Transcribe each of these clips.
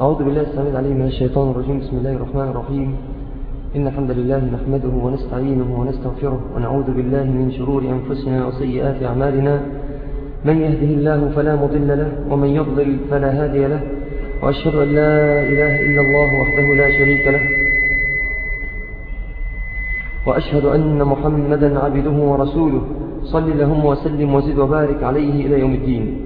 أعوذ بالله السلام العليم من الشيطان الرجيم. بسم الله الرحمن الرحيم. إن الحمد لله نحمده ونستعينه ونستغفره ونعوذ بالله من شرور أنفسنا وسيئات أعمالنا. من يهده الله فلا مضل له ومن يضلل فلا هادي له. وأشهد أن لا إله إلا الله وحده لا شريك له. وأشهد أن محمدا عبده ورسوله. صل لهم وسلم وزد وبارك عليه إلى يوم الدين.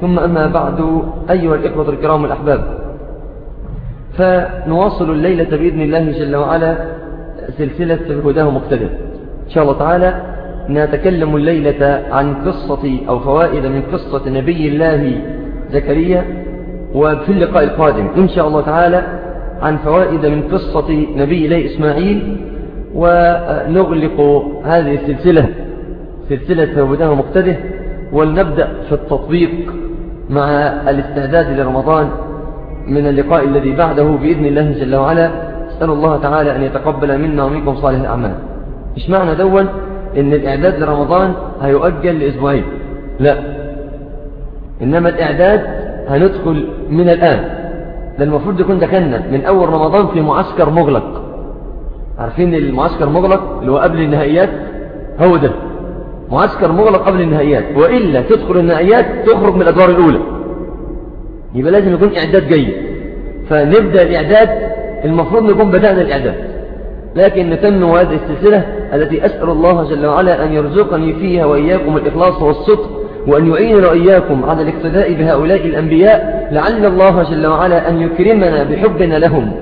ثم أما بعد أيها الإخوة الكرام الأحباب فنواصل الليلة بإذن الله جل وعلا سلسلة هداه مقتدر. إن شاء الله تعالى نتكلم الليلة عن قصة أو فوائد من قصة نبي الله زكريا وفي اللقاء القادم إن شاء الله تعالى عن فوائد من قصة نبي الله إسماعيل ونغلق هذه السلسلة سلسلة هداه مقتدر ولنبدأ في التطبيق مع الاستعداد لرمضان من اللقاء الذي بعده بإذن الله جل وعلا. أسأل الله تعالى أن يتقبل منا ومنكم صالح الأعمال. مش معنى دون إن الإعداد لرمضان هيؤجل لأسبوعين. لا. إنما الإعداد هندخل من الآن. ده المفروض يكون دخلنا من أول رمضان في معسكر مغلق. عارفين المعسكر مغلق اللي هو قبل النهائيات؟ هو ده. معسكر مغلق قبل النهائيات وإلا تدخل النهائيات تخرج من الأدوار الأولى. يبقى لازم يكون إعداد جيد. فنبدأ الإعداد المفروض نكون بدأنا الإعداد. لكن نتم هذه السلسلة التي أسأل الله جل وعلا أن يرزقني فيها وإياكم الإخلاص والصدق وأن يعيننا وإياكم على الاقتداء بهؤلاء الأنبياء لعل الله جل وعلا أن يكرمنا بحبنا لهم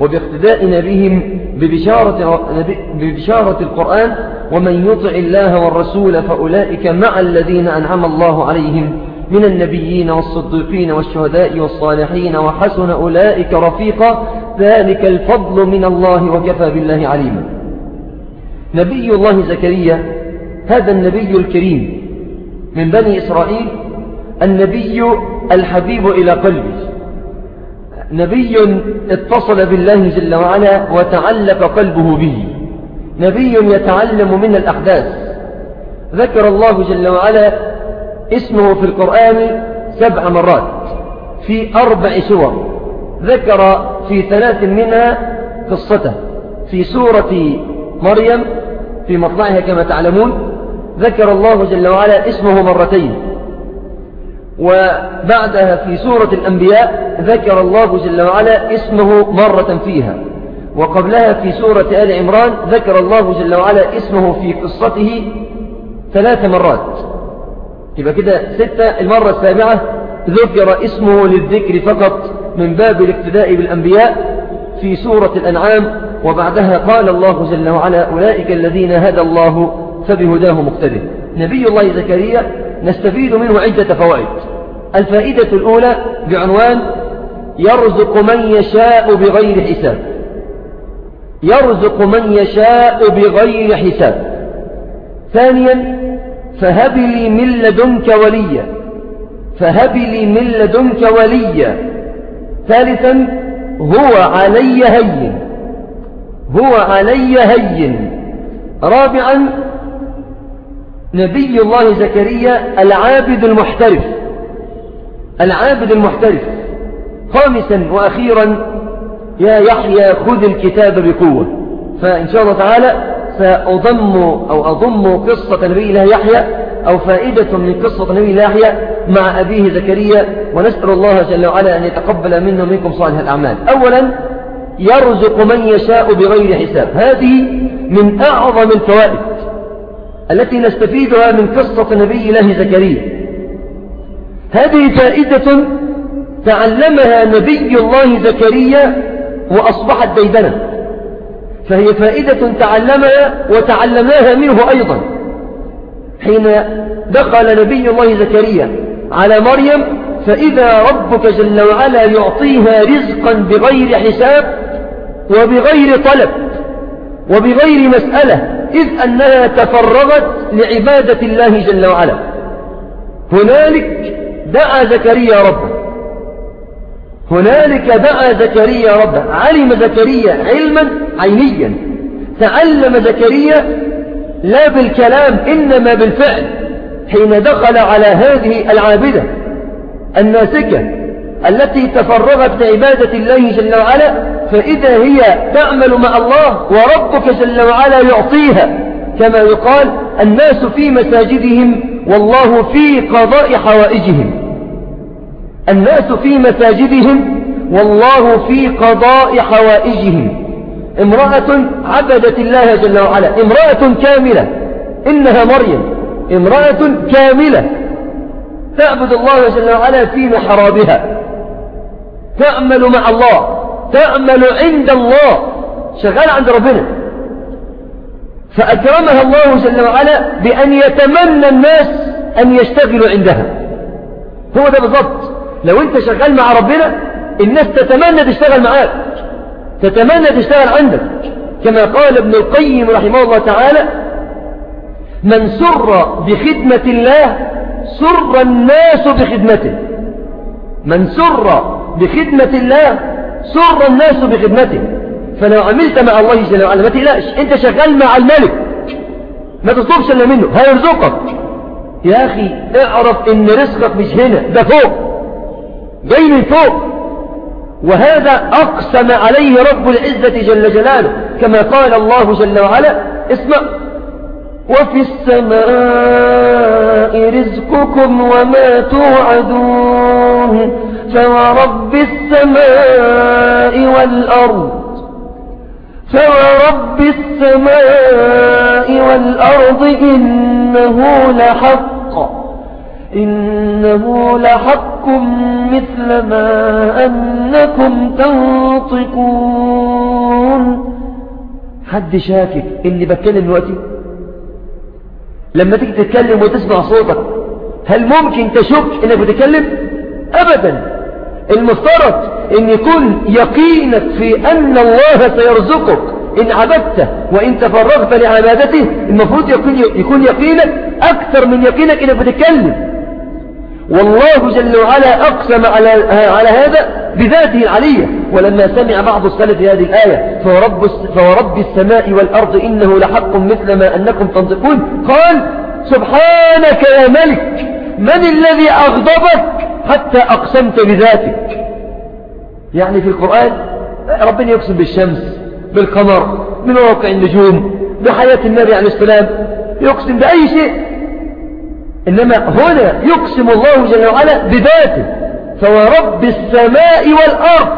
وباقتدائنا بهم ببشارة, ببشارة القرآن ومن يطع الله والرسول فأولئك مع الذين أنعم الله عليهم من النبيين والصديقين والشهداء والصالحين وحسن أولئك رفيقا. ذلك الفضل من الله وكفى بالله عليما. نبي الله زكريا هذا النبي الكريم من بني إسرائيل النبي الحبيب إلى قلبي نبي اتصل بالله جل وعلا وتعلق قلبه به. نبي يتعلم من الأحداث. ذكر الله جل وعلا اسمه في القرآن سبع مرات في أربع سور. ذكر في ثلاث منها قصته. في سورة مريم في مطلعها كما تعلمون ذكر الله جل وعلا اسمه مرتين. وبعدها في سورة الأنبياء ذكر الله جل وعلا اسمه مرة فيها. وقبلها في سورة آل عمران ذكر الله جل وعلا اسمه في قصته ثلاث مرات. يبقى كده ستة المرة السابعة ذكر اسمه للذكر فقط من باب الاقتداء بالأنبياء في سورة الأنعام وبعدها قال الله جل وعلا أولئك الذين هدى الله فبهداه مقتدر. نبي الله زكريا نستفيد منه عدة فوائد. الفائدة الأولى بعنوان يرزق من يشاء بغير حساب. يرزق من يشاء بغير حساب. ثانيا فهب لي من لدنك وليا. فهب لي من لدنك وليا. ثالثا هو علي هين. هو علي هين. رابعا نبي الله زكريا العابد المحترف. العابد المحترف. خامسا وأخيرا يا يحيى خذ الكتاب بقوة. فإن شاء الله تعالى سأضم أو أضم قصة نبي الله يحيى أو فائدة من قصة نبي الله يحيى مع أبيه زكريا ونسأل الله جل وعلا أن يتقبل منا ومنكم صالح الأعمال. أولا يرزق من يشاء بغير حساب. هذه من أعظم الفوائد التي نستفيدها من قصة نبي الله زكريا. هذه فائدة تعلمها نبي الله زكريا وأصبحت ديدنا فهي فائدة تعلمها وتعلمناها منه أيضا. حين دخل نبي الله زكريا على مريم فإذا ربك جل وعلا يعطيها رزقا بغير حساب وبغير طلب وبغير مسألة إذ أنها تفرغت لعبادة الله جل وعلا. هنالك دعا زكريا ربه. هنالك دعا زكريا ربه علم زكريا علما عينيا. تعلم زكريا لا بالكلام إنما بالفعل حين دخل على هذه العابدة الناسكة التي تفرغت لعبادة الله جل وعلا فإذا هي تعمل مع الله وربك جل وعلا يعطيها. كما يقال الناس في مساجدهم والله في قضاء حوائجهم. الناس في مساجدهم والله في قضاء حوائجهم. امرأة عبدت الله جل وعلا امرأة كاملة إنها مريم امرأة كاملة. تعبد الله جل وعلا في محرابها. تعمل مع الله تعمل عند الله. شغال عند ربنا. فأكرمها الله جل وعلا بأن يتمنى الناس أن يشتغلوا عندها. هو ده بالضبط. لو انت شغال مع ربنا الناس تتمنى تشتغل معاك. تتمنى تشتغل عندك. كما قال ابن القيم رحمه الله تعالى من سر بخدمة الله سر الناس بخدمته. من سر بخدمة الله سر الناس بخدمته. فلو عملت مع الله جل وعلا ما تقلقش. انت شغال مع الملك. ما تطلبش إلا منه. هيرزقك يا أخي اعرف إن رزقك مش هنا ده فوق. جاي من فوق. وهذا أقسم عليه رب العزة جل جلاله كما قال الله جل وعلا اسمع وفي السماء رزقكم وما توعدون فورب السماء والأرض فورب السماء والأرض إنه لحق. إنه لحق مثل ما أنكم تنطقون. حد شاكك إني بتكلم دلوقتي؟ لما تيجي تتكلم وتسمع صوتك هل ممكن تشك إنك بتتكلم؟ ابدا. المفترض إن يكون يقينك في أن الله سيرزقك. إن عبدته وإن تفرغت لعبادته المفروض يكون, يكون يقينك أكثر من يقينك إنك بتتكلم. والله جل وعلا أقسم على, على هذا بذاته العلية. ولما سمع بعض السلف هذه الآية فورب, فورب السماء والأرض إنه لحق مثل ما أنكم تنطقون قال سبحانك يا ملك من الذي أغضبك حتى أقسمت بذاتك؟ يعني في القرآن ربنا يقسم بالشمس بالقمر بمواقع النجوم بحياة النبي عليه السلام يقسم بأي شيء. إنما هنا يقسم الله جل وعلا بذاته فورب السماء والأرض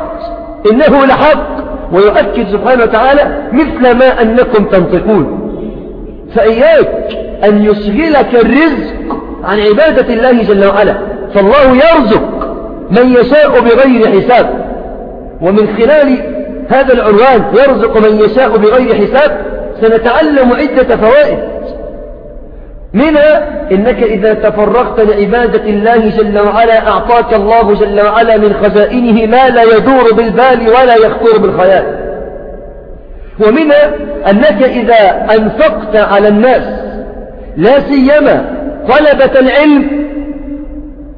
إنه لحق ويؤكد سبحانه وتعالى مثل ما أنكم تنطقون. فإياك أن يشغلك الرزق عن عبادة الله جل وعلا فالله يرزق من يشاء بغير حساب. ومن خلال هذا العنوان يرزق من يشاء بغير حساب سنتعلم عدة فوائد. منها إنك إذا تفرغت لعبادة الله جل وعلا أعطاك الله جل وعلا من خزائنه ما لا يدور بالبال ولا يخطر بالخيال. ومنها أنك إذا أنفقت على الناس لا سيما طلبة العلم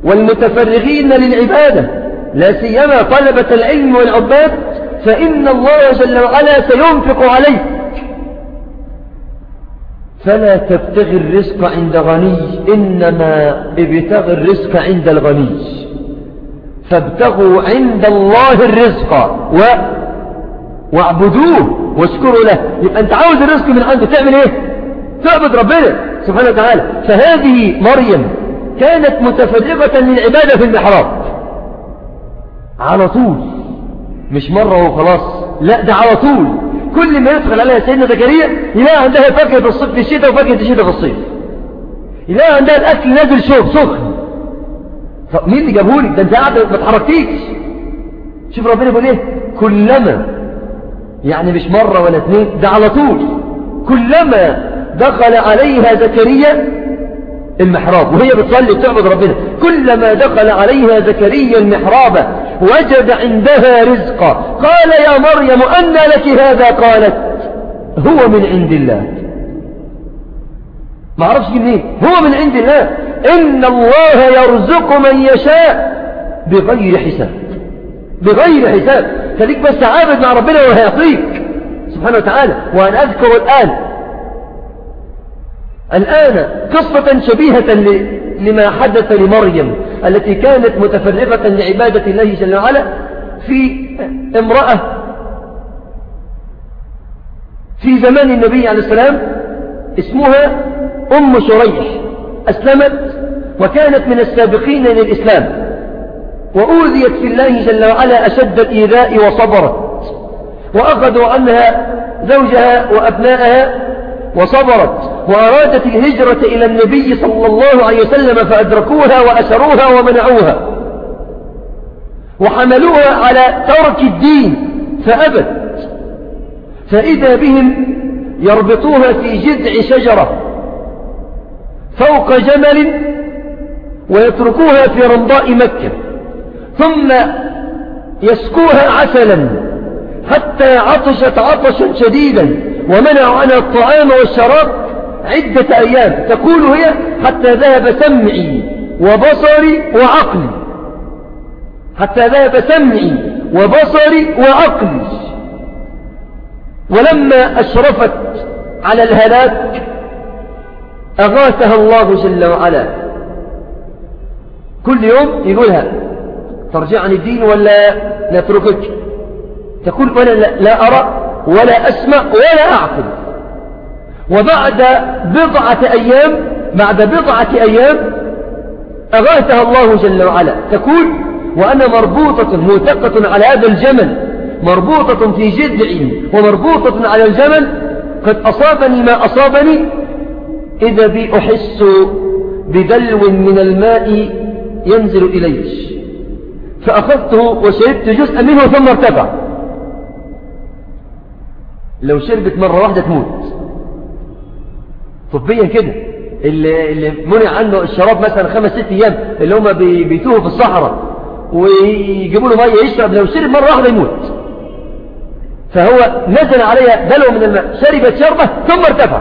والمتفرغين للعبادة لا سيما طلبة العلم والعباد فإن الله جل وعلا سينفق عليك. فلا تبتغي الرزق عند غني إنما ابتغي الرزق عند الغني. فابتغوا عند الله الرزق و... واعبدوه واشكروا له. يبقى أنت عاوز الرزق من عنده تعمل إيه؟ تعبد ربنا سبحانه وتعالى. فهذه مريم كانت متفرغة للعبادة في المحراب. على طول. مش مرة وخلاص. لا ده على طول. كل ما يدخل عليها سيدنا زكريا يلاقي عندها فاكهة الصيف في الشتاء وفاكهة الشتاء في الصيف. يلاقي عندها الأكل نازل شوف سخن طب مين اللي جابهولك؟ ده أنت قاعد ما اتحركتيش. شوف ربنا بيقول إيه؟ كلما يعني مش مرة ولا اثنين ده على طول. كلما دخل عليها زكريا المحراب وهي بتصلي بتعبد ربنا. كلما دخل عليها زكريا المحراب وجد عندها رزقا. قال يا مريم أن لك هذا؟ قالت هو من عند الله. ما عرفش منين هو من عند الله. إن الله يرزق من يشاء بغير حساب. بغير حساب. خليك بس عابد مع ربنا وهيعطيك. سبحانه وتعالى. وأنا أذكر الآن. الآن قصة شبيهة لما حدث لمريم. التي كانت متفرغة لعبادة الله جل وعلا في امرأة. في زمان النبي عليه السلام اسمها أم شريح أسلمت وكانت من السابقين للإسلام وأوذيت في الله جل وعلا أشد الإيذاء وصبرت وأخذوا عنها زوجها وأبنائها وصبرت. وأرادت الهجرة إلى النبي صلى الله عليه وسلم فأدركوها وأسروها ومنعوها. وحملوها على ترك الدين فأبت فإذا بهم يربطوها في جذع شجرة فوق جمل ويتركوها في رمضاء مكة. ثم يسكوها عسلا حتى عطشت عطشا شديدا ومنعوا عنها الطعام والشراب عدة أيام تقول هي حتى ذهب سمعي وبصري وعقلي. حتى ذهب سمعي وبصري وعقلي. ولما أشرفت على الهلاك أغاثها الله جل وعلا. كل يوم يقولها ترجع عن الدين ولا نتركك؟ تقول ولا لا أرى ولا أسمع ولا أعقل. وبعد بضعة أيام بعد بضعة أيام أغاثها الله جل وعلا. تقول وأنا مربوطة موثقة على هذا الجمل مربوطة في جذعي ومربوطة على الجمل قد أصابني ما أصابني إذا بي أحس بدلو من الماء ينزل إليش فأخذته وشربت جزءا منه ثم ارتفع. لو شربت مرة واحدة تموت. طبيا كده. اللي, اللي منع عنه الشراب مثلا خمس ست أيام اللي هم بيتوه في الصحراء ويجيبوا له مية يشرب لو شرب مرة واحدة يموت. فهو نزل عليها دلو من الماء شربت شربة ثم ارتفع.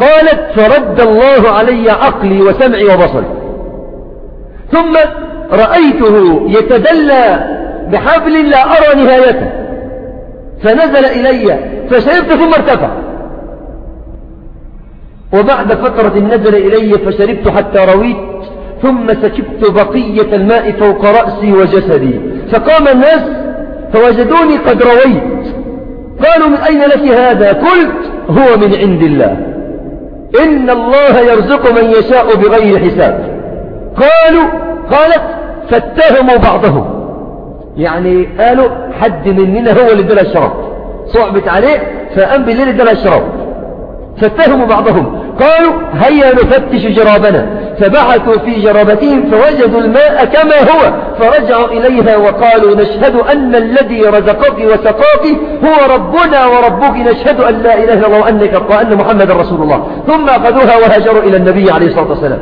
قالت فرد الله علي عقلي وسمعي وبصري. ثم رأيته يتدلى بحبل لا أرى نهايته. فنزل إلي فشربت ثم ارتفع. وبعد فترة نزل إلي فشربت حتى رويت ثم سكبت بقية الماء فوق رأسي وجسدي. فقام الناس فوجدوني قد رويت. قالوا من أين لك هذا؟ قلت هو من عند الله. إن الله يرزق من يشاء بغير حساب. قالوا قالت فاتهموا بعضهم. يعني قالوا حد مننا هو اللي ادالها الشراب. صعبت عليه فقام بالليل ادالها الشراب. فاتهموا بعضهم. قالوا هيا نفتش جرابنا. فبحثوا في جرابتهم فوجدوا الماء كما هو فرجعوا إليها وقالوا نشهد أن الذي رزقك وسقاك هو ربنا وربك نشهد أن لا إله إلا الله وأنك وأن محمد رسول الله. ثم أخذوها وهاجروا إلى النبي عليه الصلاة والسلام.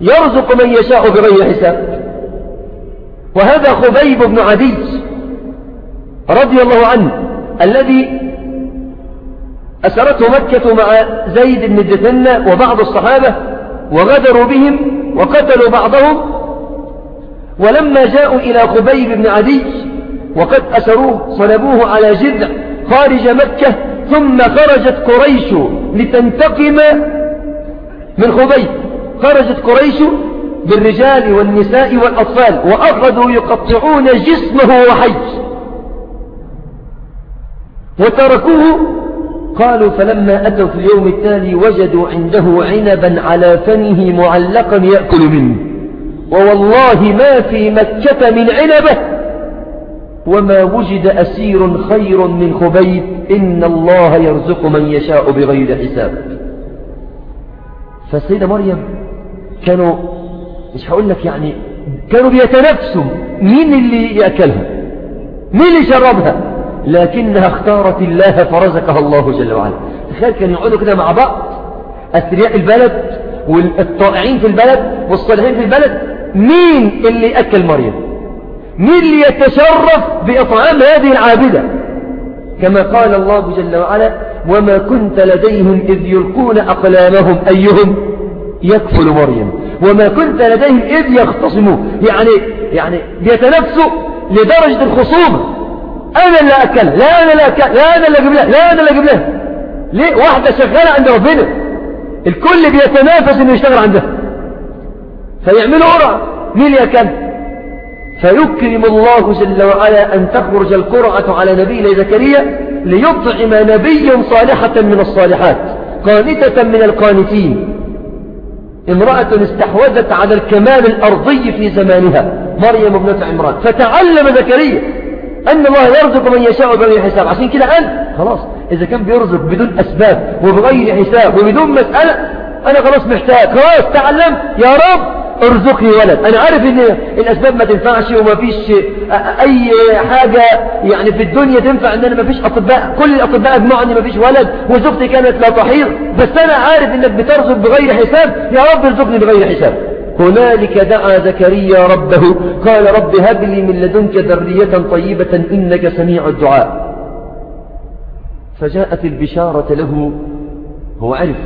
يرزق من يشاء بغير حساب. وهذا خبيب بن عدي رضي الله عنه الذي أسرته مكة مع زيد بن الجثنة وبعض الصحابة وغدروا بهم وقتلوا بعضهم. ولما جاءوا إلى خبيب بن عدي وقد أسروه صلبوه على جذع خارج مكة ثم خرجت قريش لتنتقم من خبيب. خرجت قريش بالرجال والنساء والأطفال وأخذوا يقطعون جسمه وحي وتركوه قالوا فلما أتوا في اليوم التالي وجدوا عنده عنبا على فمه معلقا يأكل منه. ووالله ما في مكة من عنبة. وما وجد أسير خير من خبيب. إن الله يرزق من يشاء بغير حساب. فالسيدة مريم كانوا مش هقول لك يعني كانوا بيتنافسوا مين اللي يأكلها؟ مين اللي شربها لكنها اختارت الله فرزقها الله جل وعلا. تخيل كانوا يقعدوا كده مع بعض أثرياء البلد والطائعين في البلد والصالحين في البلد مين اللي أكل مريم؟ مين اللي يتشرف بإطعام هذه العابدة؟ كما قال الله جل وعلا وما كنت لديهم إذ يلقون أقلامهم أيهم يكفل مريم. وما كنت لديهم إذ يختصمون. يعني يعني بيتنافسوا لدرجة الخصومة. أنا اللي أكل؟ لا أنا اللي أكل؟ لا أنا اللي أجيب لها لا أنا اللي أجيب لها ليه؟ واحدة شغالة عند ربنا الكل بيتنافس إنه يشتغل عندها فيعملوا قرعة مين اللي أكل فيكرم الله جل وعلا أن تخرج القرعة على نبينا زكريا ليطعم نبي صالحة من الصالحات قانتة من القانتين. امرأة استحوذت على الكمال الأرضي في زمانها مريم ابنة عمران. فتعلم زكريا أن الله يرزق من يشاء بغير حساب. عشان كده قال خلاص إذا كان بيرزق بدون أسباب وبغير حساب وبدون مسألة أنا خلاص محتاج. خلاص تعلم. يا رب ارزقني ولد. أنا عارف إن الأسباب ما تنفعش وما فيش أي حاجة يعني في الدنيا تنفع إن أنا ما فيش أطباء. كل الأطباء اجمعوا إن ما فيش ولد. وزوجتي كانت لا تحيض بس أنا عارف إنك بترزق بغير حساب. يا رب ارزقني بغير حساب. هنالك دعا زكريا ربه قال رب هب لي من لدنك ذرية طيبة إنك سميع الدعاء. فجاءت البشارة له هو عرف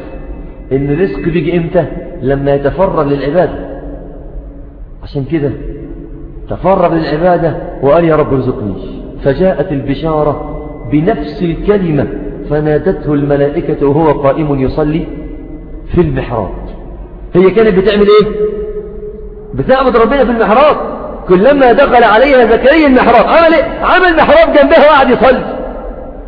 إن الرزق بيجي إمتى؟ لما يتفرغ للعبادة. عشان كده تفرغ للعبادة وقال يا رب ارزقني. فجاءت البشارة بنفس الكلمة فنادته الملائكة وهو قائم يصلي في المحراب. هي كانت بتعمل إيه؟ بتعبد ربنا في المحراب. كلما دخل عليها زكريا المحراب. عمل إيه عمل محراب جنبها وقعد يصلي.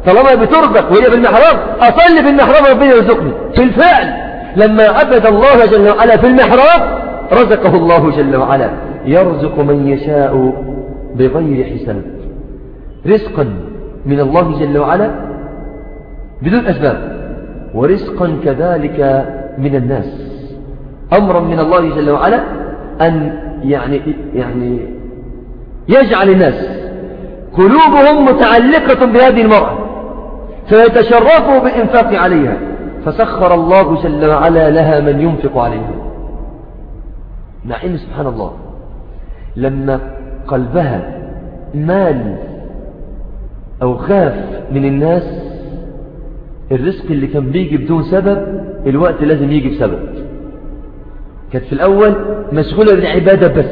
طالما بترزق وهي في المحراب أصلي في المحراب ربنا يرزقني. في الفعل لما عبد الله جل وعلا في المحراب رزقه الله جل وعلا. يرزق من يشاء بغير حساب. رزقا من الله جل وعلا بدون أسباب. ورزقا كذلك من الناس. أمرا من الله جل وعلا أن يعني, يعني يجعل الناس قلوبهم متعلقة بهذه المرأة فيتشرفوا بالإنفاق عليها فسخر الله جل وعلا لها من ينفق عليها. مع إن سبحان الله لما قلبها مال أو خاف من الناس الرزق اللي كان بيجي بدون سبب الوقت لازم يجي بسبب. كانت في الأول مشغولة بالعبادة بس.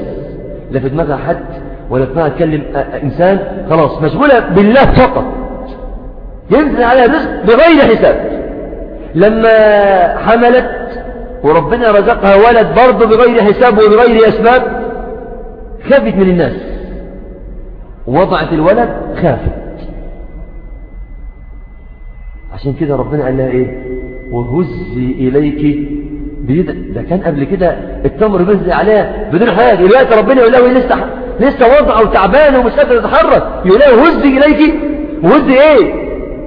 لا في دماغها حد ولا في دماغها تكلم إنسان خلاص مشغولة بالله فقط. ينزل عليها رزق بغير حساب. لما حملت وربنا رزقها ولد برضه بغير حساب وبغير أسباب خافت من الناس. وضعت الولد خافت. عشان كده ربنا قال لها إيه؟ وهزي إليك بيد ده كان قبل كده التمر بينزل عليها بدون حاجة. دلوقتي ربنا يقول لها لسه لسه وضعه وتعبانه ومش قادره تتحرك يقول لها هزي اليك وهزي إيه؟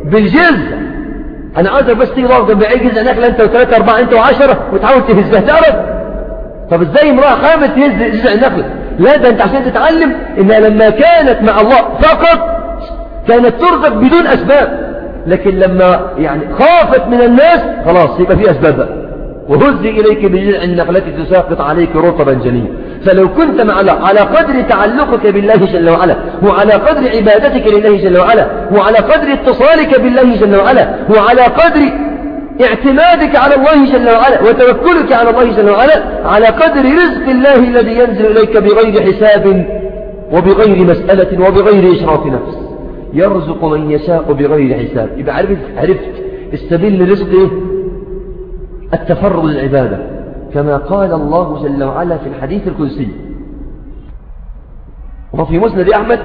بالجزء أنا عاوزك بس تيجي تقف جنب جزء نخله أنت وثلاثة اربعة أنت وعشرة وتحاول تهزها تعرف. طب إزاي امرأة خامت تهز جزء النخلة؟ لا ده أنت عشان تتعلم إنها لما كانت مع الله فقط كانت ترزق بدون أسباب. لكن لما يعني خافت من الناس خلاص يبقى في أسباب بقى. وهزي إليك بجذع النخلة تساقط عليك رطبا جنيا فلو كنت مع على قدر تعلقك بالله جل وعلا وعلى قدر عبادتك لله جل وعلا وعلى قدر اتصالك بالله جل وعلا وعلى قدر اعتمادك على الله جل وعلا وتوكلك على الله جل وعلا على قدر رزق الله الذي ينزل إليك بغير حساب وبغير مسألة وبغير إشراف نفس. يرزق من يشاء بغير حساب. يبقى عرفت, عرفت. السبيل لرزق إيه؟ التفرغ للعبادة كما قال الله جل وعلا في الحديث القدسي. وفي مسند أحمد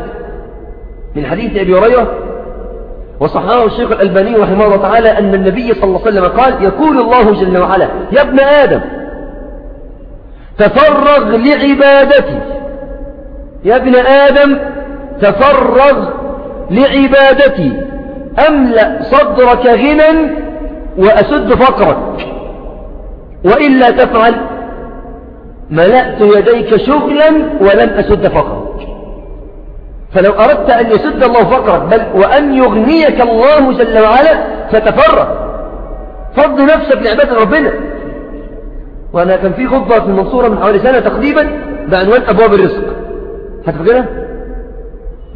من حديث أبي هريرة وصححه الشيخ الألباني رحمه الله تعالى أن النبي صلى الله عليه وسلم قال يقول الله جل وعلا يا ابن آدم تفرغ لعبادتي يا ابن آدم تفرغ لعبادتي. أملأ صدرك غنى وأسد فقرك. وإلا تفعل ملأت يديك شغلا ولن أسد فقرك. فلو أردت أن يسد الله فقرك بل وأن يغنيك الله جل وعلا فتفرغ فض نفسك لعبادة ربنا. وأنا كان في خطبة في المنصورة من حوالي سنة تقريبا بعنوان أبواب الرزق. هتفكرها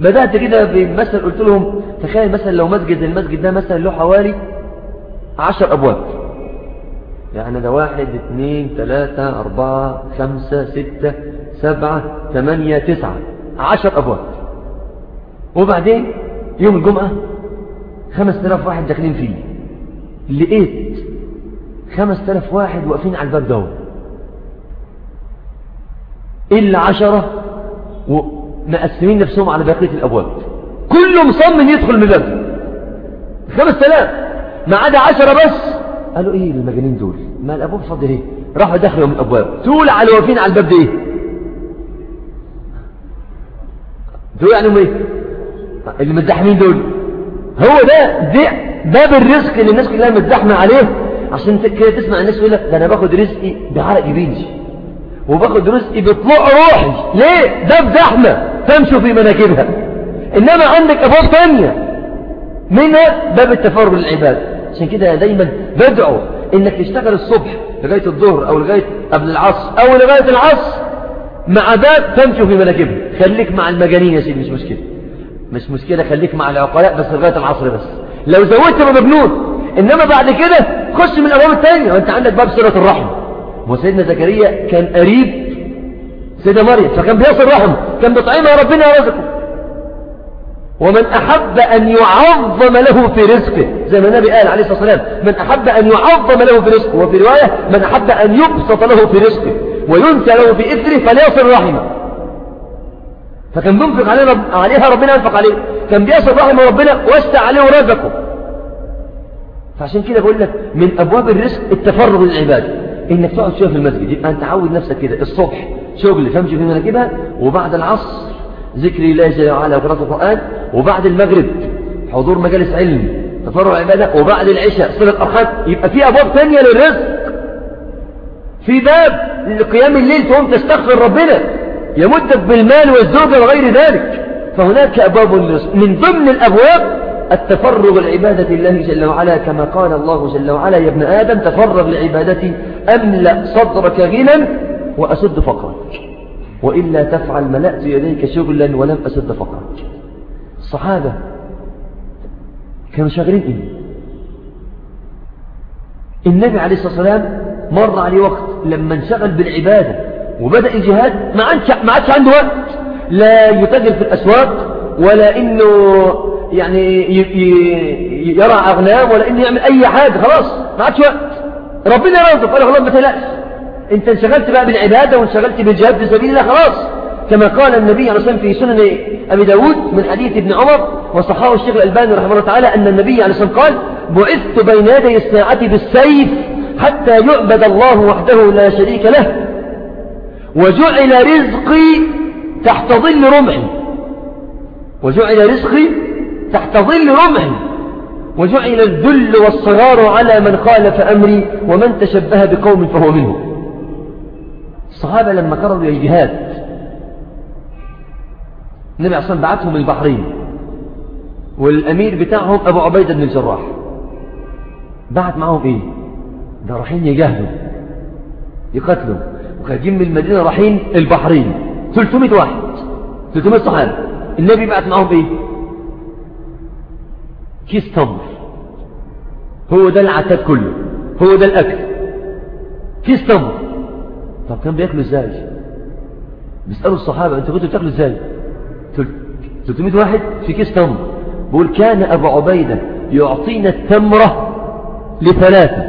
بدأت كده بمثل قلت لهم تخيل مثلا لو مسجد المسجد ده مثلا له حوالي عشر أبواب. يعني ده واحد اثنين ثلاثة أربعة خمسة ستة سبعة ثمانية تسعة عشر أبواب. وبعدين يوم الجمعة خمس تلاف واحد داخلين فيه. لقيت خمس تلاف واحد واقفين على الباب دول إلا عشرة ومقسمين نفسهم على بقية الأبواب. كله مصمم يدخل من الباب. خمس تلاف ما عدا عشرة بس. قالوا إيه المجانين دول؟ ما الأبواب فاضية إيه؟ راحوا دخلوا من الأبواب. تقول على واقفين على الباب ده إيه؟ دول يعني إيه؟ اللي متزحمين دول. هو ده ده باب الرزق اللي الناس كلها متزحمة عليه. عشان كده تسمع الناس يقول لك ده أنا باخد رزقي بعرق جبيني وباخد رزقي بطلوع روحي. ليه؟ ده بزحمة. تمشوا في مناكبها. إنما عندك أبواب ثانية منها باب التفرغ للعباده عشان كده دايما بدعو إنك تشتغل الصبح لغاية الظهر أو لغاية قبل العصر أو لغاية العصر مع باب تمشي في مناكبه. خليك مع المجانين يا سيدي مش مشكلة. مش مشكلة خليك مع العقلاء بس لغاية العصر بس. لو زودت ما مجنون إنما بعد كده خش من الأبواب الثانية وأنت عندك باب صلة الرحم. وسيدنا زكريا كان قريب. سيدة مريم فكان بيصل رحم كان بيطعمها ربنا ورزقه. ومن أحب أن يعظم له في رزقه زي ما النبي قال عليه الصلاة والسلام من أحب أن يعظم له في رزقه وفي رواية من أحب أن يبسط له في رزقه وينسى له في إثره فليصل رحمه. فكان بينفق عليها ربنا ينفق عليه. كان بيصل رحمه ربنا وسع عليه ورزقه فعشان كده بقول لك من أبواب الرزق التفرغ للعبادة إنك تقعد شوية في المسجد يبقى أنت عود نفسك كده الصبح شغل فامشي في مناكبها وبعد العصر ذكر الله جل وعلا وقراءة القرآن وبعد المغرب حضور مجالس علم تفرع عبادة وبعد العشاء صلة أرحام يبقى في أبواب ثانية للرزق. في باب لقيام الليل تقوم تستغفر ربنا يمدك بالمال والزوجة وغير ذلك. فهناك أبواب للرزق. من ضمن الأبواب التفرغ لعبادة الله جل وعلا كما قال الله جل وعلا يا ابن آدم تفرغ لعبادتي أملأ صدرك غنى وأسد فقرك. وإلا تفعل ملأت يديك شغلا ولم أسد فقرك. الصحابة كانوا شاغلين إيه النبي عليه الصلاة والسلام مر عليه وقت لما انشغل بالعبادة وبدأ الجهاد ما عادش ما عادش عنده وقت. لا يتاجر في الأسواق ولا إنه يعني يرى أغنام ولا إنه يعمل أي حاجة خلاص ما عادش وقت. ربنا يرزق قال خلاص ما تقلقش. انت انشغلت بقى بالعبادة وانشغلت بالجهاد في سبيل الله خلاص. كما قال النبي عليه الصلاة في سنن أبي داود من حديث ابن عمر وصحاه الشيخ الألباني رحمه الله تعالى أن النبي عليه الصلاة قال بعثت بين يدي الساعة بالسيف حتى يعبد الله وحده لا شريك له وجعل رزقي تحت ظل رمحي وجعل رزقي تحت ظل رمحي وجعل الذل والصغار على من خالف أمري ومن تشبه بقوم فهو منه الصحابة لما قرروا الجهاد النبي الصلاة بعثهم البحرين والأمير بتاعهم أبو عبيدة بن الجراح. بعت معهم إيه؟ ده رايحين يجاهدوا يقتلوا. وخارجين من المدينة رايحين البحرين. 300 واحد 300 صحابة. النبي بعت معهم إيه؟ كيس تمر. هو ده العتاد كله. هو ده الأكل. كيس تمر. طب كان بياكلوا إزاي؟ بيسألوا الصحابة أنتوا كنتوا بتاكلوا إزاي؟ 300 واحد في كيس تمر بيقول كان أبو عبيدة يعطينا التمرة لثلاثة.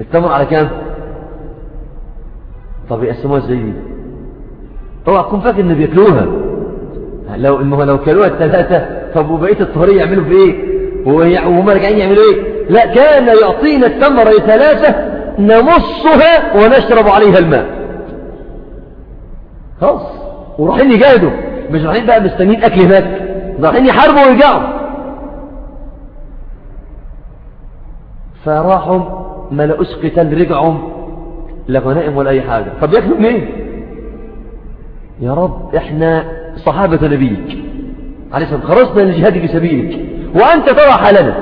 التمر على كام؟ طب يقسموها إزاي؟ دي اوعى تكون فاكر ان بياكلوها. لو إنه لو كلوها الثلاثة طب وبقية الطهرية يعملوا في إيه؟ وهم راجعين يعملوا إيه؟ لا كان يعطينا التمر لثلاثة نمصها ونشرب عليها الماء. خلاص. ورايحين يجاهدوا. مش رايحين بقى مستنيين أكل هناك. رايحين يحاربوا ويرجعوا. فراحوا ما لقوش قتال رجعوا لا غنائم ولا أي حاجة. طب ياكلوا منين؟ يا رب إحنا صحابة نبيك. عليه السلام. خرجنا للجهاد في سبيلك وأنت ترى حالنا.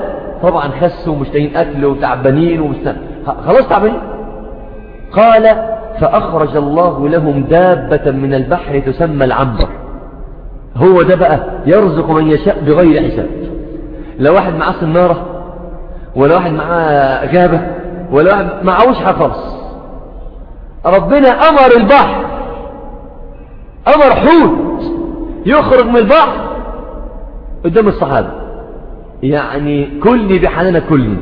طبعا خسوا ومشتهين أكل وتعبانين ومستن... خلاص تعبانين؟ قال فأخرج الله لهم دابة من البحر تسمى العنبر. هو ده بقى يرزق من يشاء بغير حساب. لو واحد معاه سنارة ولا واحد معاه غابة ولا واحد معهوش حفظ ربنا أمر البحر أمر حوت يخرج من البحر قدام الصحابة. يعني كلي بحنانة كلي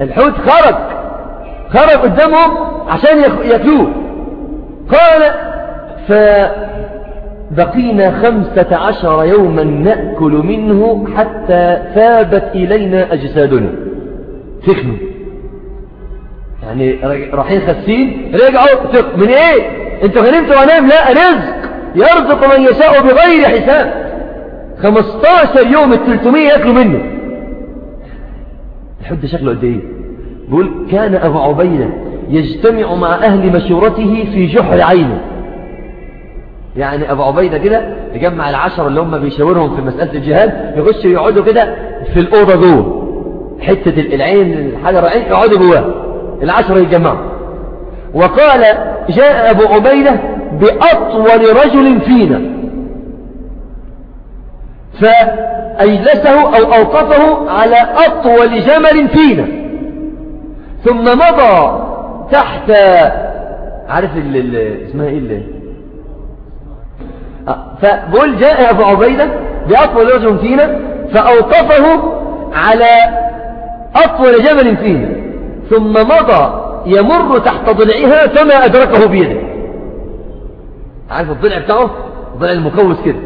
الحوت خرج. خرج قدامهم عشان يأكلوه. قال فبقينا خمسة عشر يوما نأكل منه حتى ثابت إلينا أجسادنا. تخنوا. يعني رايحين خسين رجعوا من إيه؟ أنتوا غنمتوا وأنام؟ لا رزق يرزق من يشاء بغير حساب. 15 يوم ال 300 ياكلوا منه. الحد شكله قد إيه؟ بيقول كان أبو عبيدة يجتمع مع أهل مشورته في جحر عينه. يعني أبو عبيدة كده يجمع العشر اللي هم بيشاورهم في مسألة الجهاد يخشوا يقعدوا كده في الأوضة جوه. حتة العين الحجر العين يقعدوا جواه. العشر يجمعوا وقال جاء أبو عبيدة بأطول رجل فينا. فأجلسه أو أوقفه على أطول جمل فينا. ثم مضى تحت عارف اسمها إيه اللي؟ آه، فبقول جاء أبو عبيدة بأطول رجل فينا فأوقفه على أطول جبل فينا. ثم مضى يمر تحت ضلعها فما أدركه بيده. عارف الضلع بتاعه؟ الضلع المكوس كده.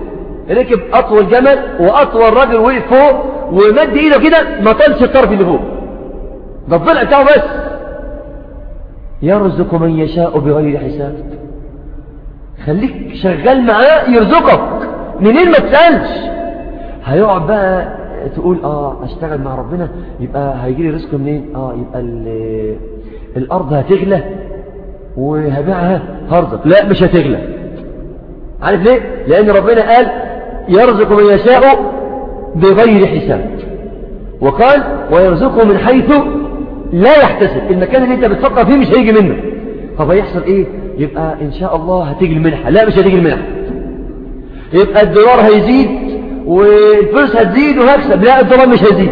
ركب أطول جمل وأطول رجل وقف فوق ومد إيده كده ما طلش الطرف اللي فوق. ده الضلع بتاعه بس. يرزق من يشاء بغير حساب. خليك شغال معاه يرزقك. منين ما تسألش. هيقعد بقى تقول آه أشتغل مع ربنا يبقى هيجي لي رزق منين؟ آه يبقى الأرض هتغلى وهبيعها هرزق. لا مش هتغلى. عارف ليه؟ لأن ربنا قال يرزق من يشاء بغير حساب. وقال ويرزقه من حيث لا يحتسب. المكان اللي انت بتفكر فيه مش هيجي منه. طب هيحصل إيه؟ يبقى إن شاء الله هتيجي المنحة. لا مش هتيجي المنحة. يبقى الدولار هيزيد والفلوس هتزيد وهكسب. لا الدولار مش هيزيد.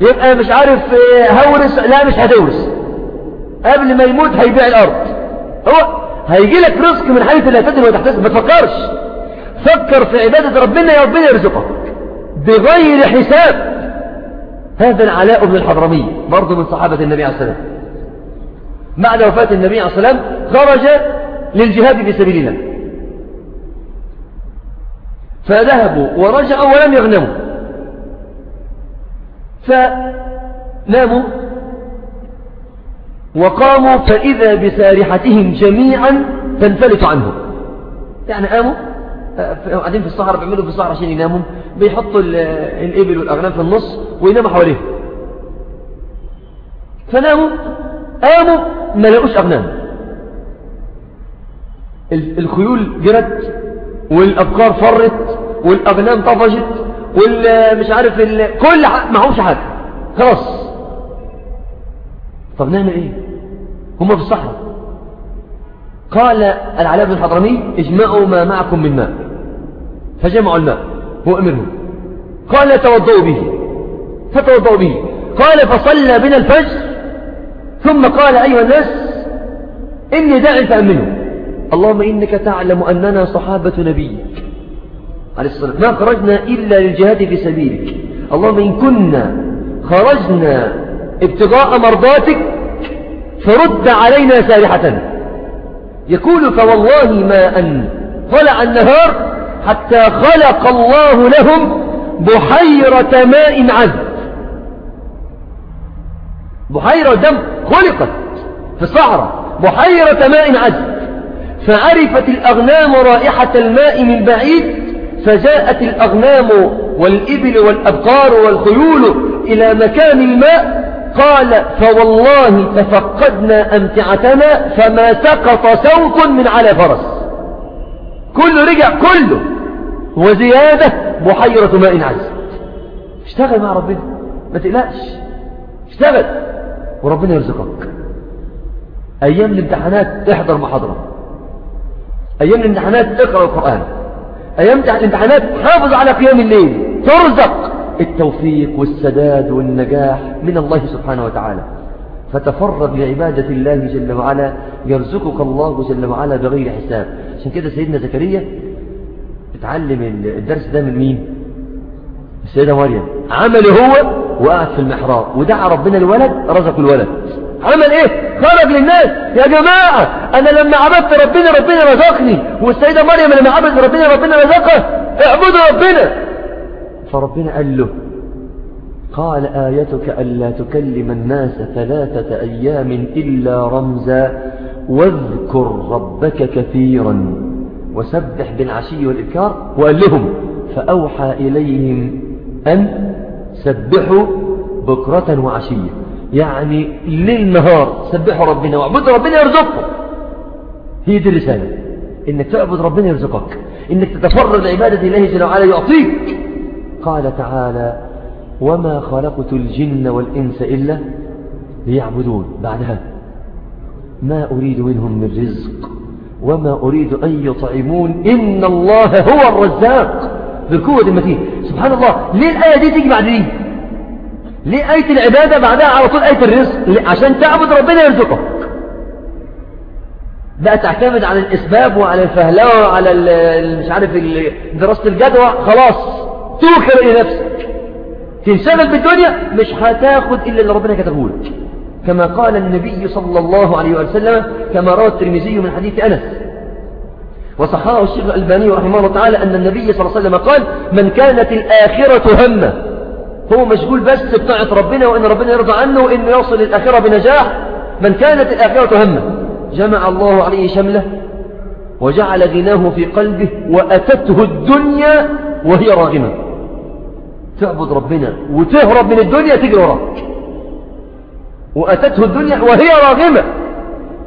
يبقى مش عارف آه، هورس. لا مش هتورس. قبل ما يموت هيبيع الأرض. هو هيجي لك رزق من حيث لا تدري وتحتسب ما تفكرش. فكر في عبادة ربنا يا ربنا يرزقك. بغير حساب. هذا العلاء بن الحضرمي برضه من صحابة النبي عليه السلام. بعد وفاة النبي عليه السلام خرج للجهاد في سبيل الله. فذهبوا ورجعوا ولم يغنموا. فناموا. وقاموا فإذا بسارحتهم جميعا تنفلت عنهم. يعني قاموا قاعدين في الصحراء بيعملوا في الصحراء عشان يناموا. بيحطوا الإبل والأغنام في النص ويناموا حواليهم فناموا قاموا ما لقوش أغنام. الخيول جرت والأبقار فرت والأغنام طفشت والمش عارف كل معهوش حاجة. خلاص. طب نعمل إيه؟ هم في الصحراء. قال العلاء بن الحضرمي اجمعوا ما معكم من ماء. فجمعوا الماء هو أمرهم. قال توضؤوا به. فتوضؤوا به. قال فصلى بنا الفجر. ثم قال أيها الناس إني داع فأمنوا. اللهم إنك تعلم أننا صحابة نبيك. عليه الصلاة ما خرجنا إلا للجهاد في سبيلك. اللهم إن كنا خرجنا ابتغاء مرضاتك فرد علينا سارحة. يقول فوالله ما أن طلع النهار حتى خلق الله لهم بحيرة ماء عذب. بحيرة دم خلقت في الصحراء بحيرة ماء عذب. فعرفت الأغنام رائحة الماء من بعيد فجاءت الأغنام والإبل والأبقار والخيول إلى مكان الماء قال فوالله تفقدنا أمتعتنا فما سقط سوق من على فرس. كله رجع كله. وزيادة بحيرة ماء عز. اشتغل مع ربنا. ما تقلقش. اشتغل. وربنا يرزقك. أيام الامتحانات تحضر محاضرة. أيام الامتحانات تقرأ القرآن. أيام الامتحانات حافظ على قيام الليل. ترزق. التوفيق والسداد والنجاح من الله سبحانه وتعالى. فتفرد لعبادة الله جل وعلا يرزقك الله جل وعلا بغير حساب. عشان كده سيدنا زكريا اتعلم الدرس ده من مين؟ السيدة مريم. عمله هو وقعد في المحراب ودعا ربنا الولد رزق الولد. عمل إيه؟ خرج للناس. يا جماعة أنا لما عبدت ربنا ربنا رزقني. والسيدة مريم لما عبدت ربنا ربنا رزقها. اعبدوا ربنا. فربنا قال له قال آيتك ألا تكلم الناس ثلاثة أيام إلا رمزا واذكر ربك كثيرا وسبح بالعشي والإبكار. وقال لهم فأوحى إليهم أن سبحوا بكرة وعشية. يعني ليل نهار سبحوا ربنا واعبدوا ربنا يرزقكم. هي دي الرسالة إنك تعبد ربنا يرزقك إنك تتفرغ لعبادة الله جل وعلا يعطيك. قال تعالى وما خلقت الجن والإنس إلا ليعبدون. بعدها ما أريد منهم من رزق وما أريد أن يطعمون. إن الله هو الرزاق. بالقوة المتين. سبحان الله. ليه الآية دي تيجي بعد دي؟ ليه آية العبادة بعدها على طول آية الرزق؟ عشان تعبد ربنا يرزقك. بقى تعتمد على الإسباب وعلى الفهلوة وعلى مش عارف دراسة الجدوى. خلاص. توكل إلى نفسك. تنشغل بالدنيا مش هتاخد إلا اللي ربنا كتبه لك. كما قال النبي صلى الله عليه وسلم كما روى الترمذي من حديث أنس. وصححه الشيخ الألباني رحمه الله تعالى أن النبي صلى الله عليه وسلم قال من كانت الآخرة همة. هو مشغول بس بطاعة ربنا وإن ربنا يرضى عنه وإنه يوصل الآخرة بنجاح. من كانت الآخرة همة. جمع الله عليه شمله وجعل غناه في قلبه وأتته الدنيا وهي راغمة. تعبد ربنا وتهرب من الدنيا تجري وراك وأتته الدنيا وهي راغمة.